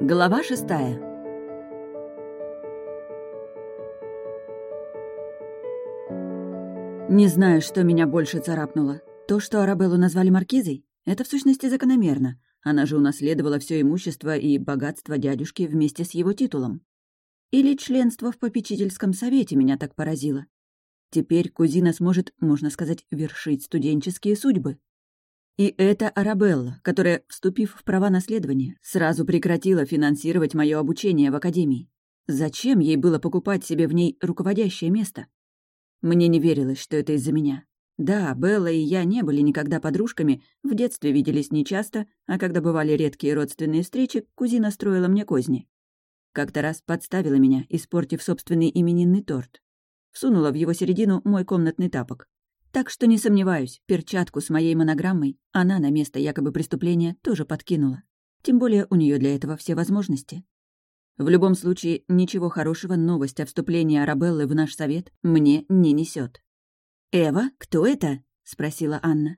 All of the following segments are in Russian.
Глава шестая. Не знаю, что меня больше царапнуло. То, что Арабеллу назвали маркизой, это в сущности закономерно. Она же унаследовала все имущество и богатство дядюшки вместе с его титулом. Или членство в попечительском совете меня так поразило. Теперь кузина сможет, можно сказать, вершить студенческие судьбы. И это Арабелла, которая, вступив в права наследования, сразу прекратила финансировать мое обучение в академии. Зачем ей было покупать себе в ней руководящее место? Мне не верилось, что это из-за меня. Да, Белла и я не были никогда подружками, в детстве виделись нечасто, а когда бывали редкие родственные встречи, кузина строила мне козни. Как-то раз подставила меня, испортив собственный именинный торт. Всунула в его середину мой комнатный тапок. Так что не сомневаюсь, перчатку с моей монограммой она на место якобы преступления тоже подкинула. Тем более у нее для этого все возможности. В любом случае, ничего хорошего новость о вступлении Арабеллы в наш совет мне не несет. «Эва, кто это?» — спросила Анна.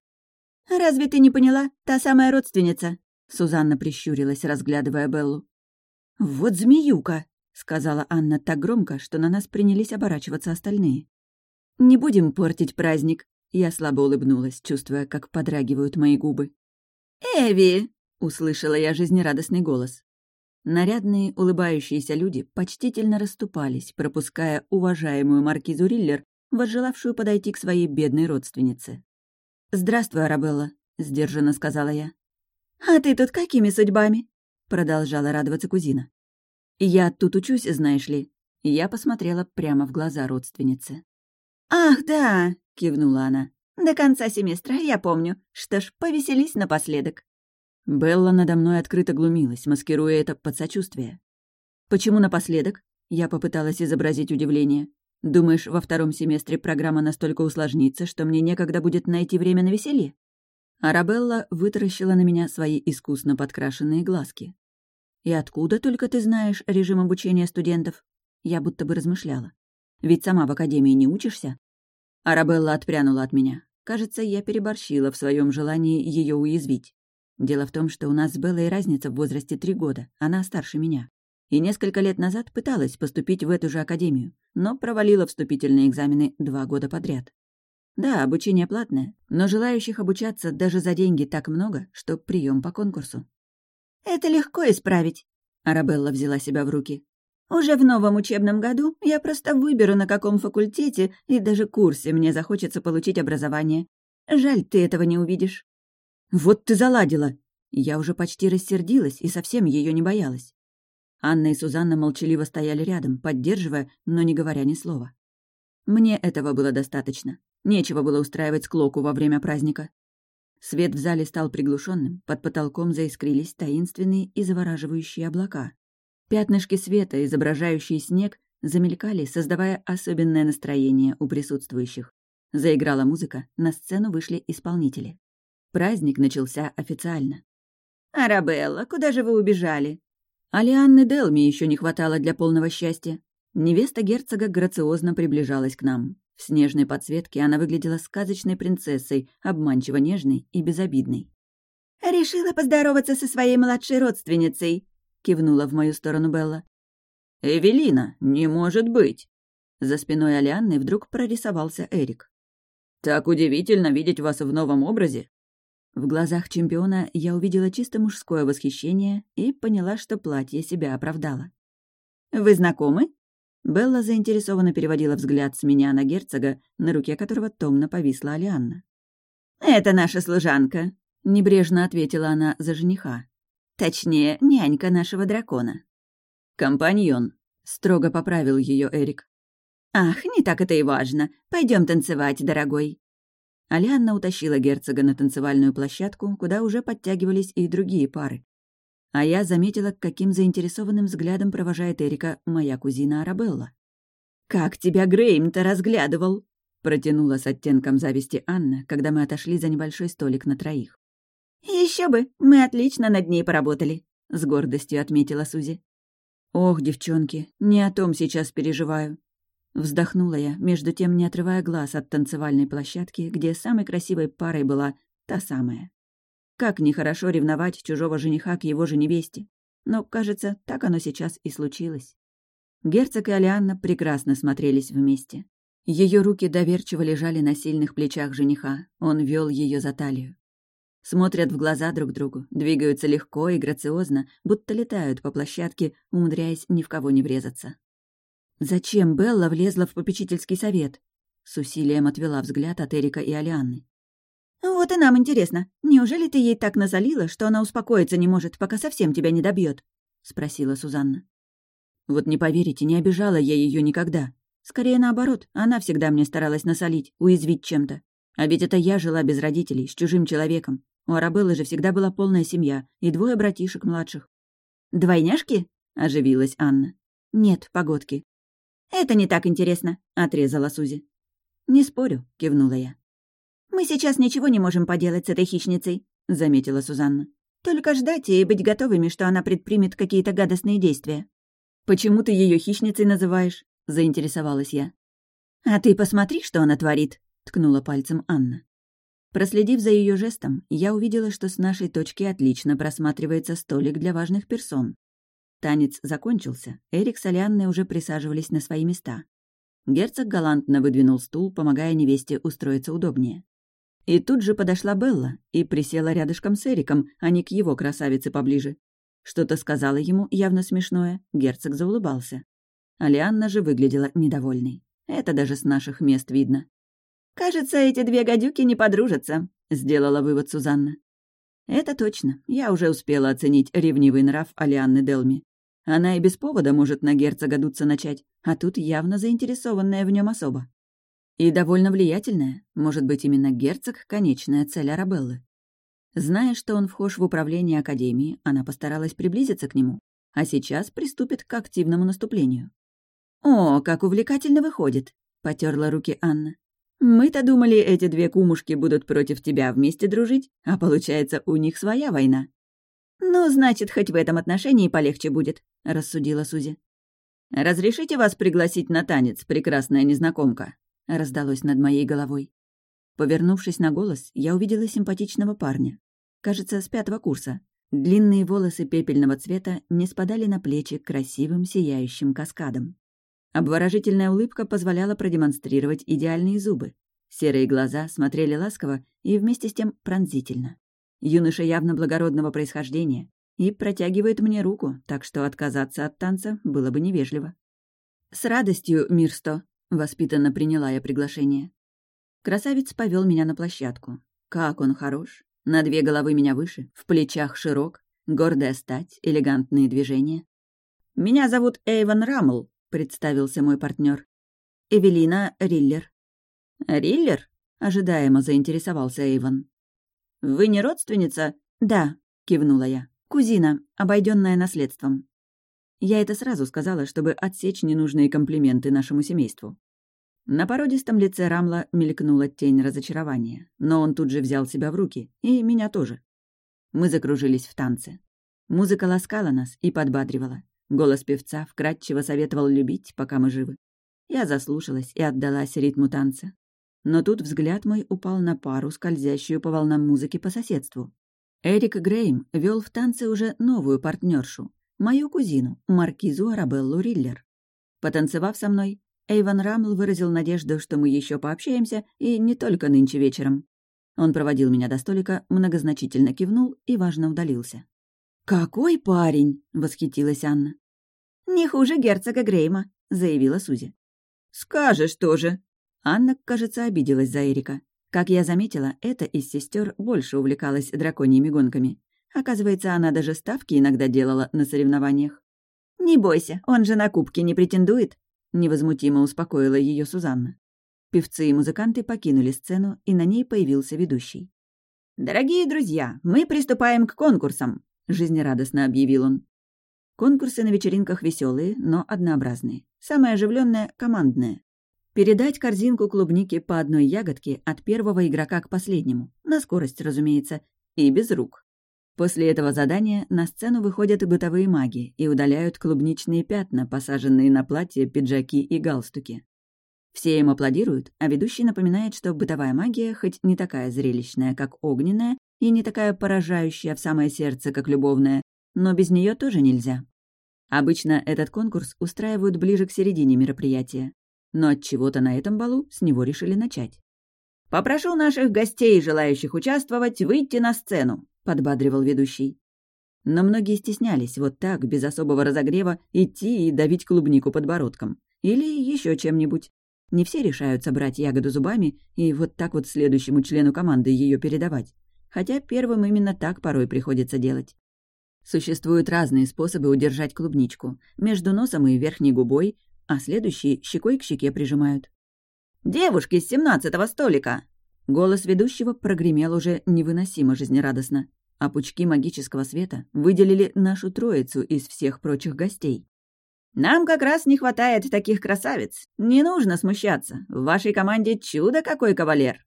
«Разве ты не поняла? Та самая родственница!» Сузанна прищурилась, разглядывая Беллу. «Вот змеюка!» — сказала Анна так громко, что на нас принялись оборачиваться остальные. «Не будем портить праздник», — я слабо улыбнулась, чувствуя, как подрагивают мои губы. «Эви!» — услышала я жизнерадостный голос. Нарядные, улыбающиеся люди почтительно расступались, пропуская уважаемую маркизу Риллер, возжелавшую подойти к своей бедной родственнице. «Здравствуй, Арабелла», — сдержанно сказала я. «А ты тут какими судьбами?» — продолжала радоваться кузина. «Я тут учусь, знаешь ли». Я посмотрела прямо в глаза родственницы. «Ах, да!» — кивнула она. «До конца семестра, я помню. Что ж, повеселись напоследок». Белла надо мной открыто глумилась, маскируя это под сочувствие. «Почему напоследок?» Я попыталась изобразить удивление. «Думаешь, во втором семестре программа настолько усложнится, что мне некогда будет найти время на веселье?» Арабелла вытаращила на меня свои искусно подкрашенные глазки. «И откуда только ты знаешь режим обучения студентов?» Я будто бы размышляла. Ведь сама в академии не учишься. Арабелла отпрянула от меня. Кажется, я переборщила в своем желании ее уязвить. Дело в том, что у нас с Беллой разница в возрасте три года, она старше меня. И несколько лет назад пыталась поступить в эту же академию, но провалила вступительные экзамены два года подряд. Да, обучение платное, но желающих обучаться даже за деньги так много, что прием по конкурсу. «Это легко исправить», — Арабелла взяла себя в руки. Уже в новом учебном году я просто выберу, на каком факультете и даже курсе мне захочется получить образование. Жаль, ты этого не увидишь». «Вот ты заладила!» Я уже почти рассердилась и совсем ее не боялась. Анна и Сузанна молчаливо стояли рядом, поддерживая, но не говоря ни слова. Мне этого было достаточно. Нечего было устраивать склоку во время праздника. Свет в зале стал приглушенным, под потолком заискрились таинственные и завораживающие облака. Пятнышки света, изображающие снег, замелькали, создавая особенное настроение у присутствующих. Заиграла музыка, на сцену вышли исполнители. Праздник начался официально. «Арабелла, куда же вы убежали?» Алианны Делми еще не хватало для полного счастья. Невеста герцога грациозно приближалась к нам. В снежной подсветке она выглядела сказочной принцессой, обманчиво нежной и безобидной. «Решила поздороваться со своей младшей родственницей», кивнула в мою сторону Белла. «Эвелина, не может быть!» За спиной Алианны вдруг прорисовался Эрик. «Так удивительно видеть вас в новом образе!» В глазах чемпиона я увидела чисто мужское восхищение и поняла, что платье себя оправдало. «Вы знакомы?» Белла заинтересованно переводила взгляд с меня на герцога, на руке которого томно повисла Алианна. «Это наша служанка», — небрежно ответила она за жениха. Точнее, нянька нашего дракона. «Компаньон», — строго поправил ее Эрик. «Ах, не так это и важно. Пойдем танцевать, дорогой». Алианна утащила герцога на танцевальную площадку, куда уже подтягивались и другие пары. А я заметила, каким заинтересованным взглядом провожает Эрика моя кузина Арабелла. «Как тебя Грейм-то разглядывал!» — протянула с оттенком зависти Анна, когда мы отошли за небольшой столик на троих. Еще бы, мы отлично над ней поработали», — с гордостью отметила Сузи. «Ох, девчонки, не о том сейчас переживаю». Вздохнула я, между тем не отрывая глаз от танцевальной площадки, где самой красивой парой была та самая. Как нехорошо ревновать чужого жениха к его же невесте. но, кажется, так оно сейчас и случилось. Герцог и Алианна прекрасно смотрелись вместе. Ее руки доверчиво лежали на сильных плечах жениха, он вел ее за талию. Смотрят в глаза друг другу, двигаются легко и грациозно, будто летают по площадке, умудряясь ни в кого не врезаться. «Зачем Белла влезла в попечительский совет?» С усилием отвела взгляд от Эрика и Алианны. «Вот и нам интересно. Неужели ты ей так насолила, что она успокоиться не может, пока совсем тебя не добьет? спросила Сузанна. «Вот не поверите, не обижала я ее никогда. Скорее наоборот, она всегда мне старалась насолить, уязвить чем-то. А ведь это я жила без родителей, с чужим человеком. У Арабеллы же всегда была полная семья и двое братишек младших. «Двойняшки?» — оживилась Анна. «Нет, погодки». «Это не так интересно», — отрезала Сузи. «Не спорю», — кивнула я. «Мы сейчас ничего не можем поделать с этой хищницей», — заметила Сузанна. «Только ждать и быть готовыми, что она предпримет какие-то гадостные действия». «Почему ты ее хищницей называешь?» — заинтересовалась я. «А ты посмотри, что она творит», — ткнула пальцем Анна. Проследив за ее жестом, я увидела, что с нашей точки отлично просматривается столик для важных персон. Танец закончился, Эрик с Алианной уже присаживались на свои места. Герцог галантно выдвинул стул, помогая невесте устроиться удобнее. И тут же подошла Белла и присела рядышком с Эриком, а не к его красавице поближе. Что-то сказала ему, явно смешное, герцог заулыбался. Алианна же выглядела недовольной. Это даже с наших мест видно. «Кажется, эти две гадюки не подружатся», — сделала вывод Сузанна. «Это точно. Я уже успела оценить ревнивый нрав Алианны Делми. Она и без повода может на герцога дуться начать, а тут явно заинтересованная в нем особа. И довольно влиятельная. Может быть, именно герцог — конечная цель Арабеллы. Зная, что он вхож в управление Академии, она постаралась приблизиться к нему, а сейчас приступит к активному наступлению. «О, как увлекательно выходит!» — потерла руки Анна. Мы-то думали, эти две кумушки будут против тебя вместе дружить, а получается, у них своя война». «Ну, значит, хоть в этом отношении полегче будет», — рассудила Сузи. «Разрешите вас пригласить на танец, прекрасная незнакомка?» — раздалось над моей головой. Повернувшись на голос, я увидела симпатичного парня. Кажется, с пятого курса. Длинные волосы пепельного цвета не спадали на плечи красивым сияющим каскадом. Обворожительная улыбка позволяла продемонстрировать идеальные зубы. Серые глаза смотрели ласково и вместе с тем пронзительно. Юноша явно благородного происхождения и протягивает мне руку, так что отказаться от танца было бы невежливо. «С радостью, Мирсто!» — воспитанно приняла я приглашение. Красавец повел меня на площадку. Как он хорош! На две головы меня выше, в плечах широк, гордая стать, элегантные движения. «Меня зовут Эйвен Рамл», — представился мой партнер. «Эвелина Риллер». «Риллер?» — ожидаемо заинтересовался Эйвон. «Вы не родственница?» «Да», — кивнула я. «Кузина, обойденная наследством». Я это сразу сказала, чтобы отсечь ненужные комплименты нашему семейству. На породистом лице Рамла мелькнула тень разочарования, но он тут же взял себя в руки, и меня тоже. Мы закружились в танце. Музыка ласкала нас и подбадривала. Голос певца вкратчиво советовал любить, пока мы живы. Я заслушалась и отдалась ритму танца. Но тут взгляд мой упал на пару, скользящую по волнам музыки по соседству. Эрик Грейм вел в танце уже новую партнершу, мою кузину, маркизу Арабеллу Риллер. Потанцевав со мной, Эйван Рамл выразил надежду, что мы еще пообщаемся, и не только нынче вечером. Он проводил меня до столика, многозначительно кивнул и важно удалился. «Какой парень!» — восхитилась Анна. «Не хуже герцога Грейма», — заявила Сузи. «Скажешь тоже!» Анна, кажется, обиделась за Эрика. Как я заметила, эта из сестер больше увлекалась драконьими гонками. Оказывается, она даже ставки иногда делала на соревнованиях. «Не бойся, он же на кубки не претендует», — невозмутимо успокоила ее Сузанна. Певцы и музыканты покинули сцену, и на ней появился ведущий. «Дорогие друзья, мы приступаем к конкурсам. — жизнерадостно объявил он. Конкурсы на вечеринках веселые, но однообразные. Самое оживленное — командное. Передать корзинку клубники по одной ягодке от первого игрока к последнему. На скорость, разумеется. И без рук. После этого задания на сцену выходят бытовые маги и удаляют клубничные пятна, посаженные на платье, пиджаки и галстуки. Все им аплодируют, а ведущий напоминает, что бытовая магия, хоть не такая зрелищная, как огненная, и не такая поражающая в самое сердце, как любовная, но без нее тоже нельзя. Обычно этот конкурс устраивают ближе к середине мероприятия, но от чего-то на этом балу с него решили начать. «Попрошу наших гостей, желающих участвовать, выйти на сцену», — подбадривал ведущий. Но многие стеснялись вот так, без особого разогрева, идти и давить клубнику подбородком. Или еще чем-нибудь. Не все решаются брать ягоду зубами и вот так вот следующему члену команды ее передавать. Хотя первым именно так порой приходится делать. Существуют разные способы удержать клубничку. Между носом и верхней губой, а следующие щекой к щеке прижимают. «Девушки с семнадцатого столика!» Голос ведущего прогремел уже невыносимо жизнерадостно, а пучки магического света выделили нашу троицу из всех прочих гостей. «Нам как раз не хватает таких красавиц. Не нужно смущаться. В вашей команде чудо какой кавалер!»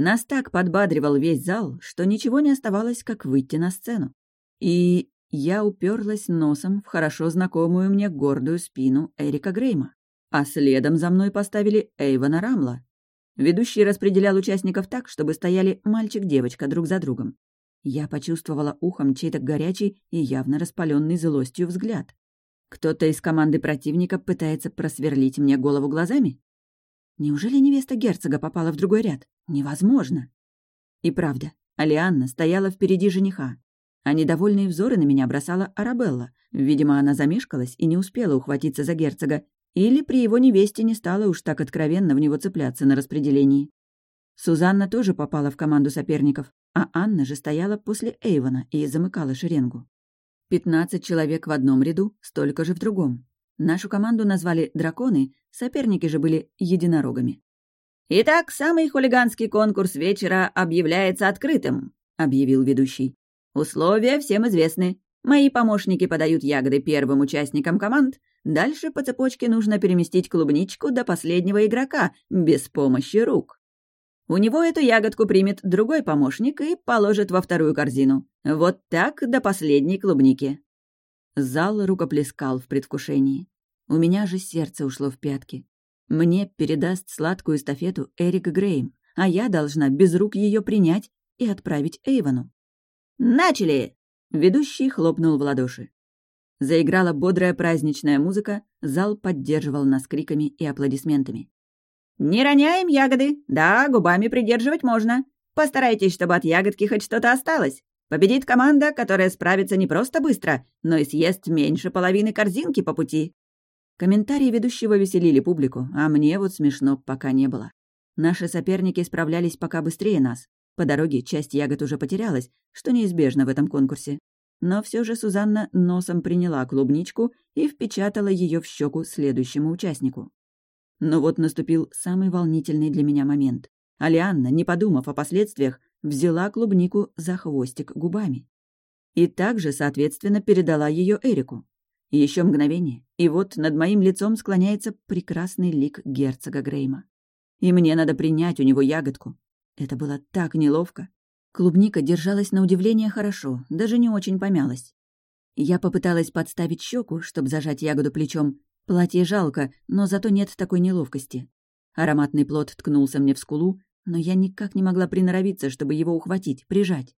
Нас так подбадривал весь зал, что ничего не оставалось, как выйти на сцену. И я уперлась носом в хорошо знакомую мне гордую спину Эрика Грейма. А следом за мной поставили Эйвана Рамла. Ведущий распределял участников так, чтобы стояли мальчик-девочка друг за другом. Я почувствовала ухом чей-то горячий и явно распаленный злостью взгляд. Кто-то из команды противника пытается просверлить мне голову глазами? Неужели невеста герцога попала в другой ряд? Невозможно. И правда, Алианна стояла впереди жениха, а недовольные взоры на меня бросала Арабелла. Видимо, она замешкалась и не успела ухватиться за герцога, или при его невесте не стала уж так откровенно в него цепляться на распределении. Сузанна тоже попала в команду соперников, а Анна же стояла после Эйвона и замыкала шеренгу. Пятнадцать человек в одном ряду, столько же в другом. Нашу команду назвали «драконы», соперники же были единорогами. «Итак, самый хулиганский конкурс вечера объявляется открытым», — объявил ведущий. «Условия всем известны. Мои помощники подают ягоды первым участникам команд. Дальше по цепочке нужно переместить клубничку до последнего игрока, без помощи рук. У него эту ягодку примет другой помощник и положит во вторую корзину. Вот так до последней клубники. Зал рукоплескал в предвкушении. У меня же сердце ушло в пятки. Мне передаст сладкую эстафету Эрик Грейм, а я должна без рук ее принять и отправить Эйвону. «Начали!» — ведущий хлопнул в ладоши. Заиграла бодрая праздничная музыка, зал поддерживал нас криками и аплодисментами. «Не роняем ягоды. Да, губами придерживать можно. Постарайтесь, чтобы от ягодки хоть что-то осталось. Победит команда, которая справится не просто быстро, но и съест меньше половины корзинки по пути». Комментарии ведущего веселили публику, а мне вот смешно пока не было. Наши соперники справлялись пока быстрее нас. По дороге часть ягод уже потерялась, что неизбежно в этом конкурсе. Но все же Сузанна носом приняла клубничку и впечатала ее в щеку следующему участнику. Но вот наступил самый волнительный для меня момент. Алианна, не подумав о последствиях, взяла клубнику за хвостик губами. И также, соответственно, передала ее Эрику. Еще мгновение, и вот над моим лицом склоняется прекрасный лик герцога Грейма. И мне надо принять у него ягодку. Это было так неловко. Клубника держалась на удивление хорошо, даже не очень помялась. Я попыталась подставить щеку, чтобы зажать ягоду плечом, Платье жалко, но зато нет такой неловкости. Ароматный плод ткнулся мне в скулу, но я никак не могла приноровиться, чтобы его ухватить, прижать.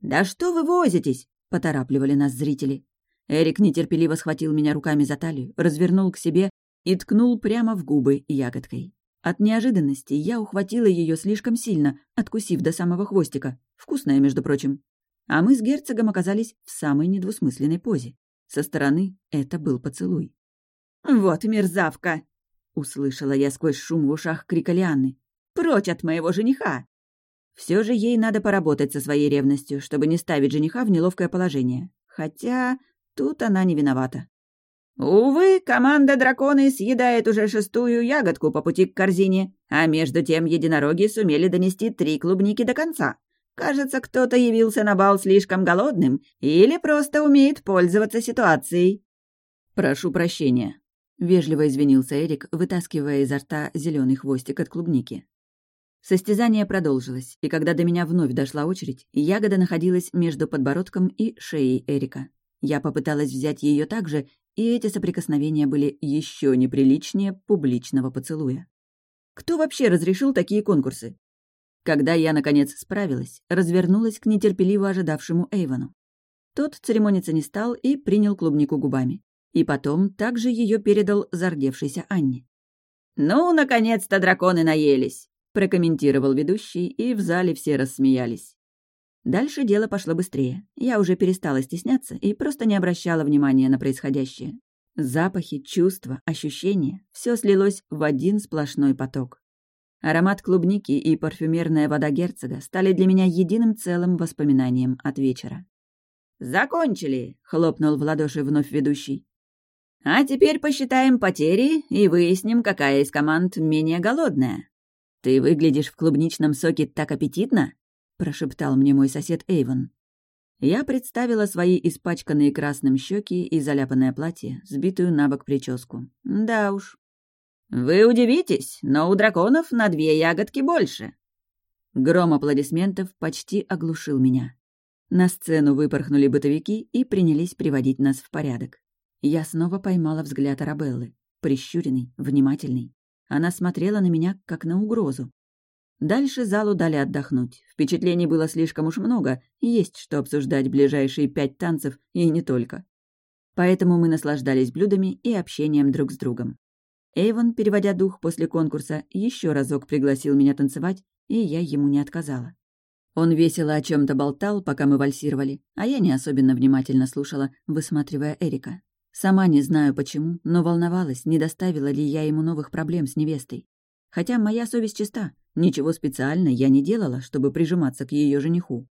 «Да что вы возитесь?» — поторапливали нас зрители. Эрик нетерпеливо схватил меня руками за талию, развернул к себе и ткнул прямо в губы ягодкой. От неожиданности я ухватила ее слишком сильно, откусив до самого хвостика. Вкусная, между прочим. А мы с герцогом оказались в самой недвусмысленной позе. Со стороны это был поцелуй. «Вот мерзавка!» — услышала я сквозь шум в ушах крика Лианны. «Прочь от моего жениха!» Все же ей надо поработать со своей ревностью, чтобы не ставить жениха в неловкое положение. Хотя тут она не виновата. «Увы, команда драконы съедает уже шестую ягодку по пути к корзине, а между тем единороги сумели донести три клубники до конца. Кажется, кто-то явился на бал слишком голодным или просто умеет пользоваться ситуацией». «Прошу прощения», — вежливо извинился Эрик, вытаскивая изо рта зеленый хвостик от клубники. Состязание продолжилось, и когда до меня вновь дошла очередь, ягода находилась между подбородком и шеей Эрика. Я попыталась взять ее также, и эти соприкосновения были еще неприличнее публичного поцелуя. Кто вообще разрешил такие конкурсы? Когда я, наконец, справилась, развернулась к нетерпеливо ожидавшему Эйвону. Тот церемониться не стал и принял клубнику губами. И потом также ее передал зардевшейся Анне. «Ну, наконец-то драконы наелись!» — прокомментировал ведущий, и в зале все рассмеялись. Дальше дело пошло быстрее. Я уже перестала стесняться и просто не обращала внимания на происходящее. Запахи, чувства, ощущения — все слилось в один сплошной поток. Аромат клубники и парфюмерная вода герцога стали для меня единым целым воспоминанием от вечера. «Закончили!» — хлопнул в ладоши вновь ведущий. «А теперь посчитаем потери и выясним, какая из команд менее голодная». «Ты выглядишь в клубничном соке так аппетитно!» — прошептал мне мой сосед Эйвон. Я представила свои испачканные красным щеки и заляпанное платье, сбитую на бок прическу. Да уж. «Вы удивитесь, но у драконов на две ягодки больше». Гром аплодисментов почти оглушил меня. На сцену выпорхнули бытовики и принялись приводить нас в порядок. Я снова поймала взгляд Арабеллы, прищуренный, внимательный. Она смотрела на меня, как на угрозу. Дальше залу дали отдохнуть. Впечатлений было слишком уж много, есть что обсуждать ближайшие пять танцев и не только. Поэтому мы наслаждались блюдами и общением друг с другом. Эйвон, переводя дух после конкурса, еще разок пригласил меня танцевать, и я ему не отказала. Он весело о чем то болтал, пока мы вальсировали, а я не особенно внимательно слушала, высматривая Эрика. Сама не знаю почему, но волновалась, не доставила ли я ему новых проблем с невестой. Хотя моя совесть чиста, ничего специально я не делала, чтобы прижиматься к ее жениху.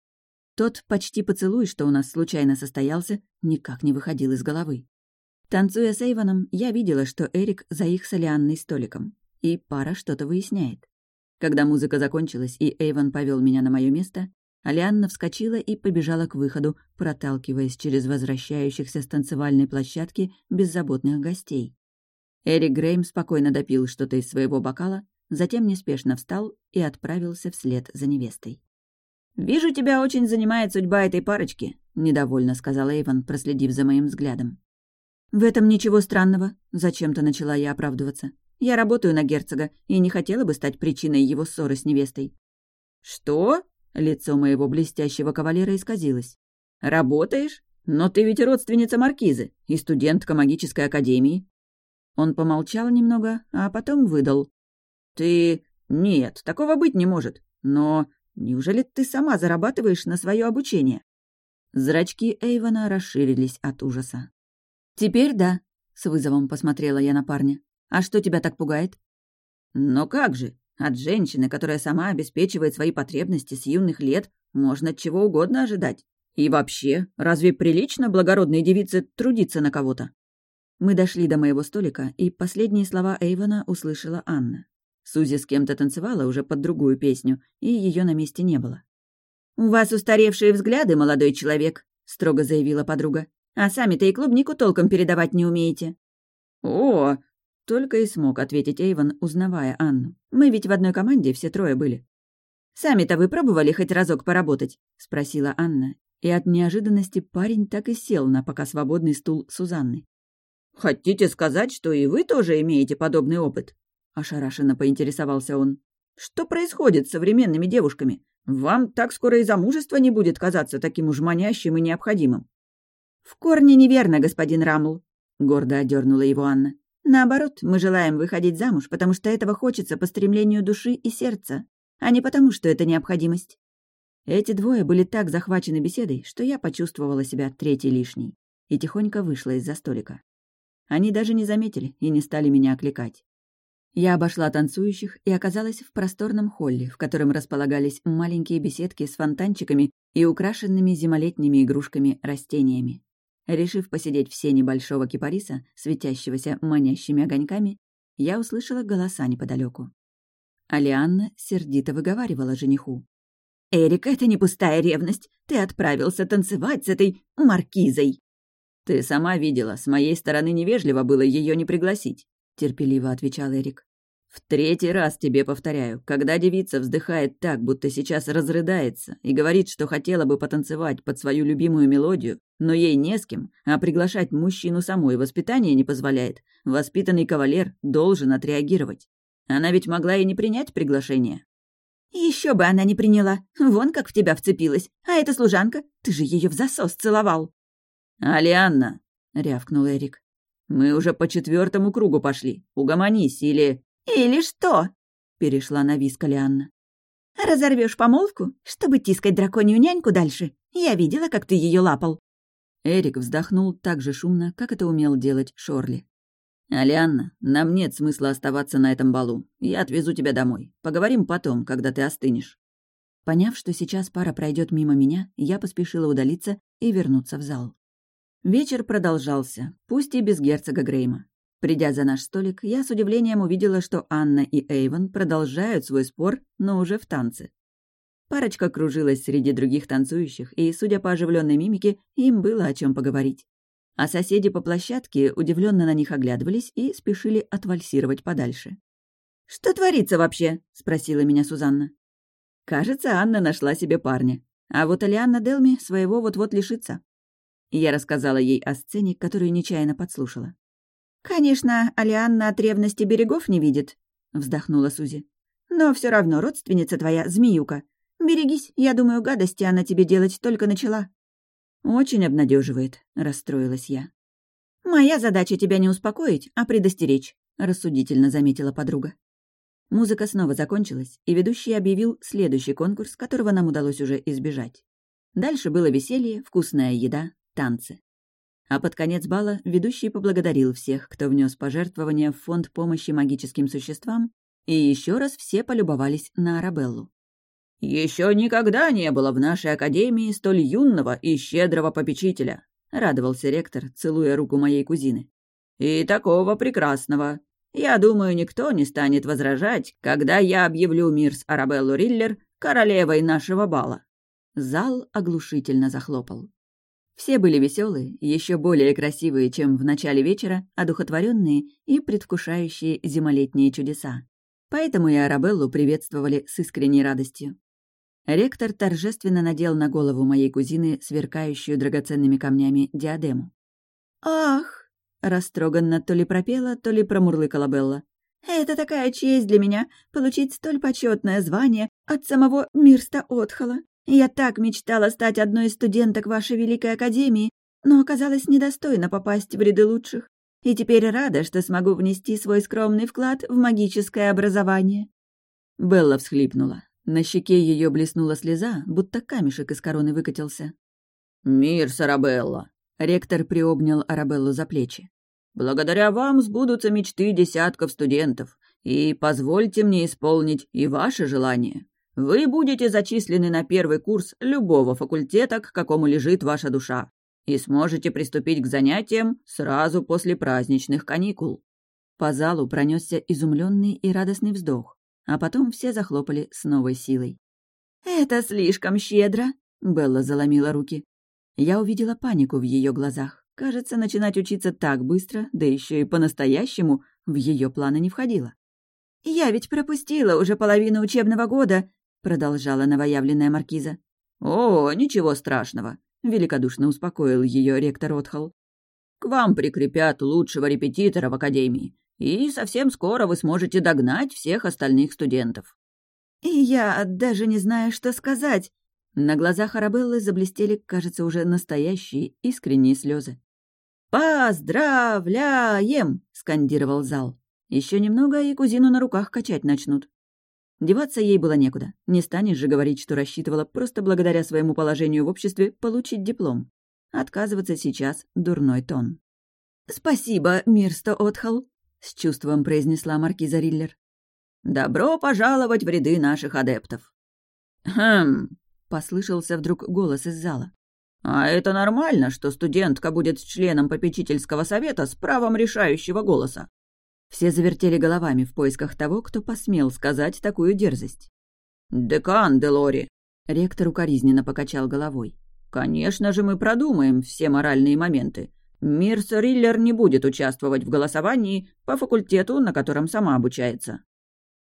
Тот почти поцелуй, что у нас случайно состоялся, никак не выходил из головы. Танцуя с Эйвоном, я видела, что Эрик за их с Алианной столиком, и пара что-то выясняет. Когда музыка закончилась и Эйвон повел меня на мое место, Алианна вскочила и побежала к выходу, проталкиваясь через возвращающихся с танцевальной площадки беззаботных гостей. Эрик Грейм спокойно допил что-то из своего бокала, затем неспешно встал и отправился вслед за невестой. «Вижу, тебя очень занимает судьба этой парочки», — недовольно сказал Эйвон, проследив за моим взглядом. «В этом ничего странного», — зачем-то начала я оправдываться. «Я работаю на герцога и не хотела бы стать причиной его ссоры с невестой». «Что?» — лицо моего блестящего кавалера исказилось. «Работаешь? Но ты ведь родственница Маркизы и студентка магической академии. Он помолчал немного, а потом выдал. «Ты... Нет, такого быть не может. Но неужели ты сама зарабатываешь на свое обучение?» Зрачки Эйвона расширились от ужаса. «Теперь да», — с вызовом посмотрела я на парня. «А что тебя так пугает?» «Но как же? От женщины, которая сама обеспечивает свои потребности с юных лет, можно чего угодно ожидать. И вообще, разве прилично благородной девице трудиться на кого-то?» Мы дошли до моего столика, и последние слова Эйвона услышала Анна. Сузи с кем-то танцевала уже под другую песню, и ее на месте не было. «У вас устаревшие взгляды, молодой человек», — строго заявила подруга. «А сами-то и клубнику толком передавать не умеете». «О!» — только и смог ответить Эйвон, узнавая Анну. «Мы ведь в одной команде все трое были». «Сами-то вы пробовали хоть разок поработать?» — спросила Анна. И от неожиданности парень так и сел на пока свободный стул Сузанны. «Хотите сказать, что и вы тоже имеете подобный опыт?» — ошарашенно поинтересовался он. «Что происходит с современными девушками? Вам так скоро и замужество не будет казаться таким уж манящим и необходимым». «В корне неверно, господин Рамл», — гордо одернула его Анна. «Наоборот, мы желаем выходить замуж, потому что этого хочется по стремлению души и сердца, а не потому, что это необходимость». Эти двое были так захвачены беседой, что я почувствовала себя третьей лишней и тихонько вышла из-за столика. Они даже не заметили и не стали меня окликать. Я обошла танцующих и оказалась в просторном холле, в котором располагались маленькие беседки с фонтанчиками и украшенными зимолетними игрушками растениями. Решив посидеть в сене большого кипариса, светящегося манящими огоньками, я услышала голоса неподалеку. Алианна сердито выговаривала жениху. «Эрик, это не пустая ревность. Ты отправился танцевать с этой маркизой!» «Ты сама видела, с моей стороны невежливо было ее не пригласить», — терпеливо отвечал Эрик. «В третий раз тебе повторяю, когда девица вздыхает так, будто сейчас разрыдается, и говорит, что хотела бы потанцевать под свою любимую мелодию, но ей не с кем, а приглашать мужчину самой воспитание не позволяет, воспитанный кавалер должен отреагировать. Она ведь могла и не принять приглашение». Еще бы она не приняла. Вон как в тебя вцепилась. А эта служанка, ты же ее в засос целовал. «Алианна!» — рявкнул Эрик. «Мы уже по четвертому кругу пошли. Угомонись или...» «Или что?» — перешла на виск Алианна. Разорвешь помолвку, чтобы тискать драконью няньку дальше? Я видела, как ты ее лапал». Эрик вздохнул так же шумно, как это умел делать Шорли. «Алианна, нам нет смысла оставаться на этом балу. Я отвезу тебя домой. Поговорим потом, когда ты остынешь». Поняв, что сейчас пара пройдет мимо меня, я поспешила удалиться и вернуться в зал. Вечер продолжался, пусть и без герцога Грейма. Придя за наш столик, я с удивлением увидела, что Анна и Эйвон продолжают свой спор, но уже в танце. Парочка кружилась среди других танцующих, и, судя по оживленной мимике, им было о чем поговорить. А соседи по площадке удивленно на них оглядывались и спешили отвальсировать подальше. «Что творится вообще?» — спросила меня Сузанна. Кажется, Анна нашла себе парня. А вот Алианна Делми своего вот-вот лишится. Я рассказала ей о сцене, которую нечаянно подслушала. «Конечно, Алианна от ревности берегов не видит», — вздохнула Сузи. «Но все равно родственница твоя, змеюка. Берегись, я думаю, гадости она тебе делать только начала». «Очень обнадеживает, расстроилась я. «Моя задача тебя не успокоить, а предостеречь», — рассудительно заметила подруга. Музыка снова закончилась, и ведущий объявил следующий конкурс, которого нам удалось уже избежать. Дальше было веселье, вкусная еда, танцы. А под конец бала ведущий поблагодарил всех, кто внес пожертвования в фонд помощи магическим существам, и еще раз все полюбовались на Арабеллу. «Еще никогда не было в нашей академии столь юного и щедрого попечителя», — радовался ректор, целуя руку моей кузины. «И такого прекрасного. Я думаю, никто не станет возражать, когда я объявлю Мирс Арабеллу Риллер королевой нашего бала». Зал оглушительно захлопал. Все были веселые, еще более красивые, чем в начале вечера, одухотворенные и предвкушающие зимолетние чудеса. Поэтому и Арабеллу приветствовали с искренней радостью. Ректор торжественно надел на голову моей кузины сверкающую драгоценными камнями диадему. «Ах!» — растроганно то ли пропела, то ли промурлыкала Белла. «Это такая честь для меня — получить столь почетное звание от самого Мирста Отхола. Я так мечтала стать одной из студенток вашей Великой Академии, но оказалась недостойна попасть в ряды лучших. И теперь рада, что смогу внести свой скромный вклад в магическое образование». Белла всхлипнула. На щеке ее блеснула слеза, будто камешек из короны выкатился. «Мир, Сарабелла!» Ректор приобнял Арабеллу за плечи. «Благодаря вам сбудутся мечты десятков студентов, и позвольте мне исполнить и ваше желание. Вы будете зачислены на первый курс любого факультета, к какому лежит ваша душа, и сможете приступить к занятиям сразу после праздничных каникул». По залу пронесся изумленный и радостный вздох, а потом все захлопали с новой силой. «Это слишком щедро!» — Белла заломила руки. Я увидела панику в ее глазах. Кажется, начинать учиться так быстро, да еще и по-настоящему, в ее планы не входило. «Я ведь пропустила уже половину учебного года — продолжала новоявленная маркиза. «О, ничего страшного», — великодушно успокоил ее ректор Отхол. «К вам прикрепят лучшего репетитора в академии, и совсем скоро вы сможете догнать всех остальных студентов». «И я даже не знаю, что сказать». На глазах Арабеллы заблестели, кажется, уже настоящие искренние слезы. «Поздравляем!» — скандировал зал. Еще немного, и кузину на руках качать начнут. Деваться ей было некуда. Не станешь же говорить, что рассчитывала просто благодаря своему положению в обществе получить диплом. Отказываться сейчас — дурной тон. «Спасибо, Мирсто Отхал», — с чувством произнесла маркиза Риллер. «Добро пожаловать в ряды наших адептов». «Хм», — послышался вдруг голос из зала. «А это нормально, что студентка будет членом попечительского совета с правом решающего голоса?» Все завертели головами в поисках того, кто посмел сказать такую дерзость. «Декан Делори!» Ректор укоризненно покачал головой. «Конечно же мы продумаем все моральные моменты. Мирс Риллер не будет участвовать в голосовании по факультету, на котором сама обучается».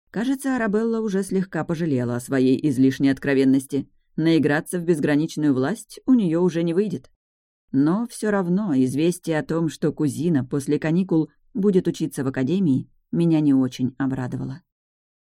Кажется, Арабелла уже слегка пожалела о своей излишней откровенности. Наиграться в безграничную власть у нее уже не выйдет. Но все равно известие о том, что кузина после каникул будет учиться в академии, меня не очень обрадовало.